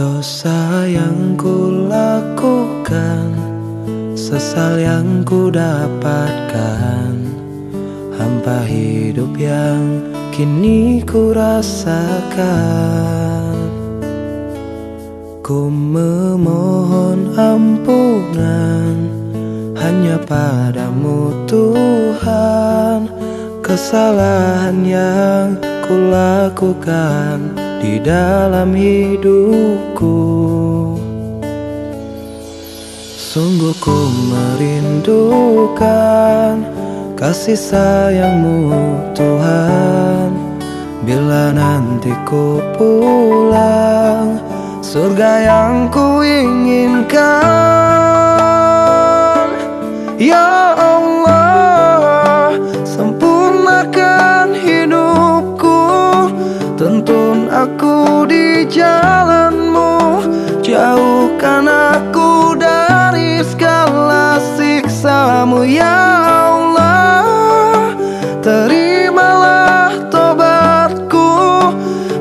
Dosa yang ku lakukan Sesal yang ku dapatkan Hampa hidup yang kini ku rasakan Ku memohon ampunan Hanya padamu Tuhan. Kesalahan yang ku lakukan di dalam hidupku. Sungguh ku merindukan kasih sayangmu Tuhan. Bila nanti ku pulang surga yang ku inginkan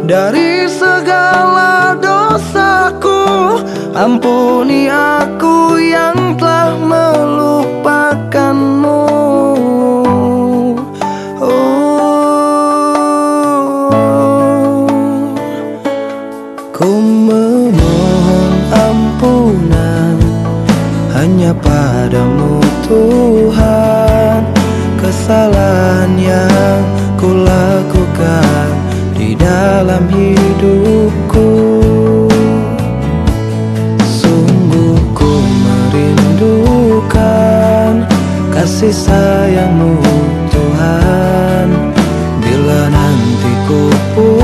Dari segala dosaku Ampuni aku yang telah melupakanmu. Ku memohon ampunan Hanya padamu Tuhan. Kesalahan yang ku lakukan di dalam hidupku. Sungguh ku merindukan kasih sayangmu Tuhan. Bila nanti ku pulang